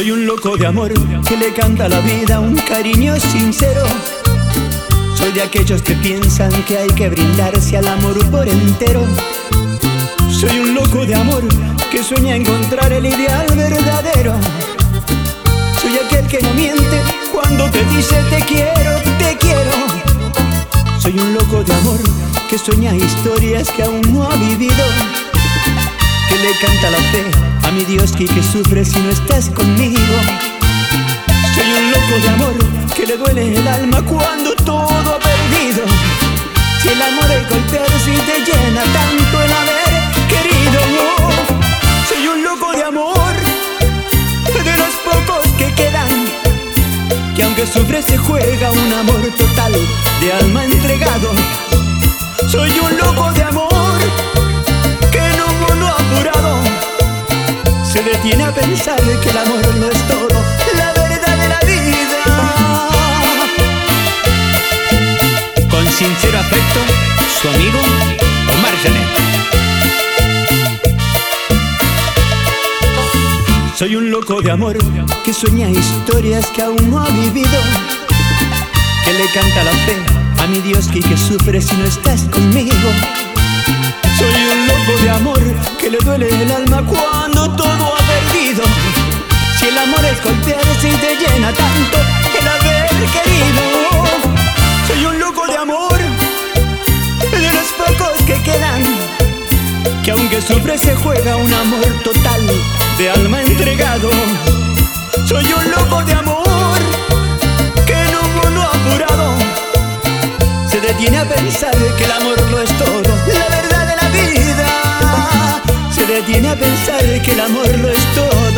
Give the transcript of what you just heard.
un loco de amor que le canta a la vida un cariño sincero. Soy de aquellos que piensan que hay que brindarse al amor por entero. Soy un loco de amor que sueña encontrar el ideal verdadero. Soy aquel que no miente cuando te dice te quiero, te quiero. Soy un loco de amor que sueña historias que aún no ha vivido. Que le canta la fe a mi Dios que, que sufre si no estás conmigo. Soy un loco de amor que le duele el alma cuando todo ha perdido. Si el amor es golpear si te llena tanto el haber querido. Soy un loco de amor de los pocos que quedan. Que aunque sufre se juega un amor total de alma entregado. Soy un loco de se detiene a pensar que el amor no es todo, la verdad de la vida. Con sincero afecto, su amigo Omar Janet. Soy un loco de amor que sueña historias que aún no ha vivido. Que le canta la fe a mi Dios que, que sufre si no estás conmigo. Soy un loco de amor que le duele el alma cuando todo ha Si el amor es golpear, si te llena tanto el haber querido. Soy un loco de amor de los pocos que quedan. Que aunque sufre se juega un amor total de alma entregado. Soy un loco de amor que en un mundo apurado se detiene a pensar que el amor no es todo, detiene a pensar que el amor lo es todo.